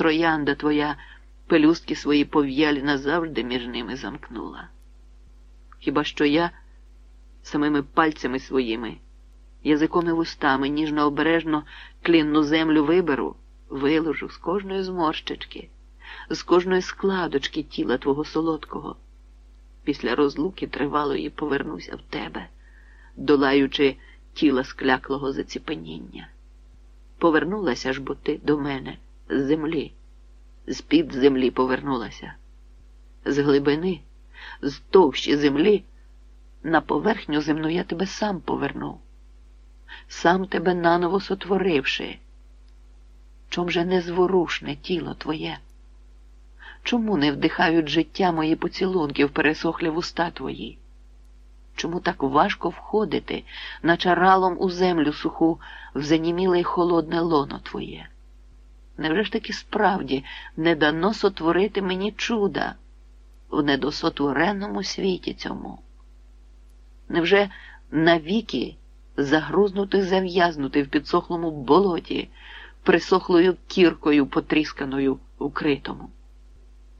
троянда твоя пелюстки свої пов'ялі назавжди між ними замкнула. Хіба що я самими пальцями своїми, язиком і вустами, ніжно обережно клінну землю виберу, виложу з кожної зморщички, з кожної складочки тіла твого солодкого. Після розлуки тривалої повернуся в тебе, долаючи тіла скляклого заціпеніння. Повернулася ж бо ти до мене з землі, з-під землі повернулася, з глибини, з товщі землі, на поверхню земну я тебе сам повернув, сам тебе наново сотворивши. Чом же незворушне тіло твоє? Чому не вдихають життя мої поцілунки в пересохлі вуста твої? Чому так важко входити, наче ралом у землю суху, в заніміле й холодне лоно твоє? Невже ж таки справді не дано сотворити мені чуда в недосотвореному світі цьому? Невже навіки загрузнути, зав'язнути в підсохлому болоті, присохлою кіркою потрісканою укритому?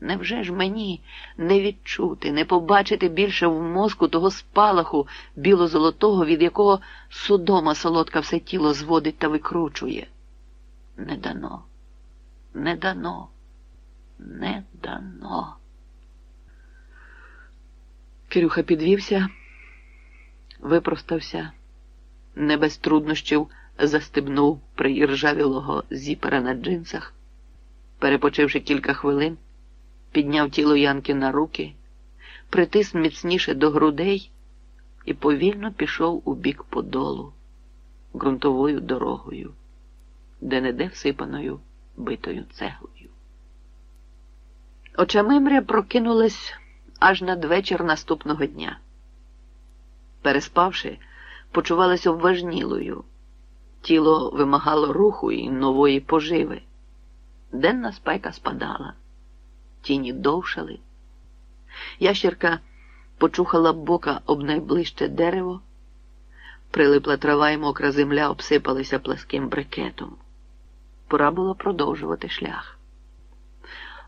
Невже ж мені не відчути, не побачити більше в мозку того спалаху біло-золотого, від якого судома солодка все тіло зводить та викручує? Не дано, не дано, не дано. Кирюха підвівся, випростався, не без труднощів застебнув приіржавілого зіпера на джинсах, перепочивши кілька хвилин підняв тіло Янки на руки, притис міцніше до грудей і повільно пішов у бік подолу ґрунтовою дорогою, де неде всипаною битою цеглою. Очамимря прокинулась аж надвечір наступного дня. Переспавши, почувалась обважнілою. Тіло вимагало руху і нової поживи. Денна спека спадала тіні довшали. Ящерка почухала бока об найближче дерево, прилипла трава і мокра земля обсипалися пласким брикетом. Пора було продовжувати шлях.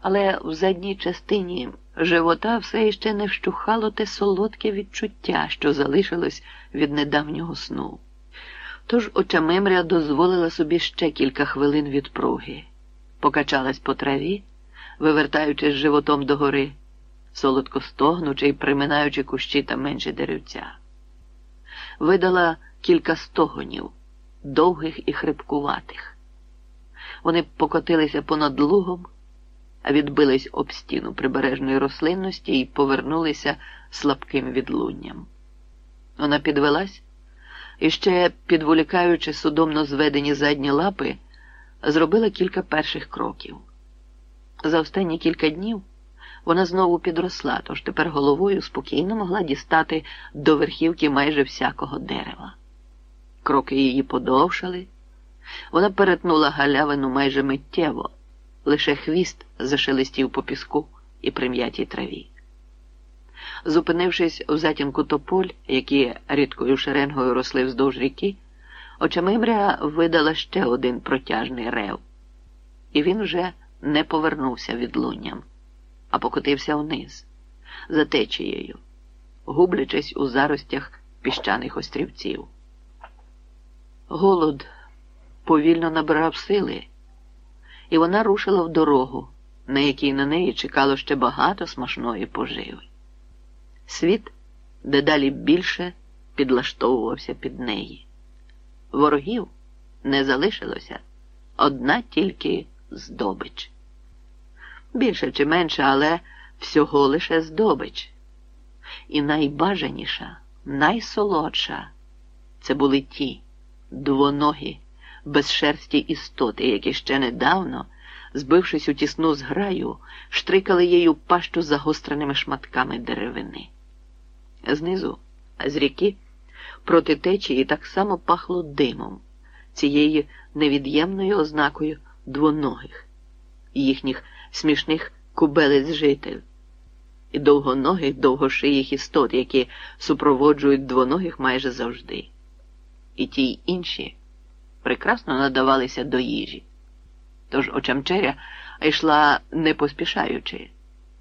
Але в задній частині живота все ще не вщухало те солодке відчуття, що залишилось від недавнього сну. Тож очамимря дозволила собі ще кілька хвилин відпруги, покачалась по траві вивертаючись животом догори, солодко стогнучи і приминаючи кущі та менші деревця. Видала кілька стогонів, довгих і хрипкуватих. Вони покотилися понад лугом, а відбились об стіну прибережної рослинності і повернулися слабким відлунням. Вона підвелась і ще, підволікаючи судомно зведені задні лапи, зробила кілька перших кроків. За останні кілька днів вона знову підросла, тож тепер головою спокійно могла дістати до верхівки майже всякого дерева. Кроки її подовшали. Вона перетнула галявину майже миттєво, лише хвіст зашелестів по піску і прим'ятій траві. Зупинившись у затінку тополь, які рідкою шеренгою росли вздовж ріки, очамимря видала ще один протяжний рев, і він вже не повернувся відлунням, а покотився вниз, за течією, гублячись у заростях піщаних острівців. Голод повільно набирав сили, і вона рушила в дорогу, на якій на неї чекало ще багато смачної поживи. Світ дедалі більше підлаштовувався під неї. Ворогів не залишилося одна тільки здобич. Більше чи менше, але всього лише здобич. І найбажаніша, найсолодша це були ті двоногі, безшерсті істоти, які ще недавно, збившись у тісну зграю, штрикали її пащу загостреними шматками деревини. Знизу, з ріки, проти течії так само пахло димом, цією невід'ємною ознакою двоногих, їхніх смішних кубелець житель і довгоногих, довгошиїх істот, які супроводжують двоногих майже завжди. І ті й інші прекрасно надавалися до їжі. Тож очамчеря йшла не поспішаючи.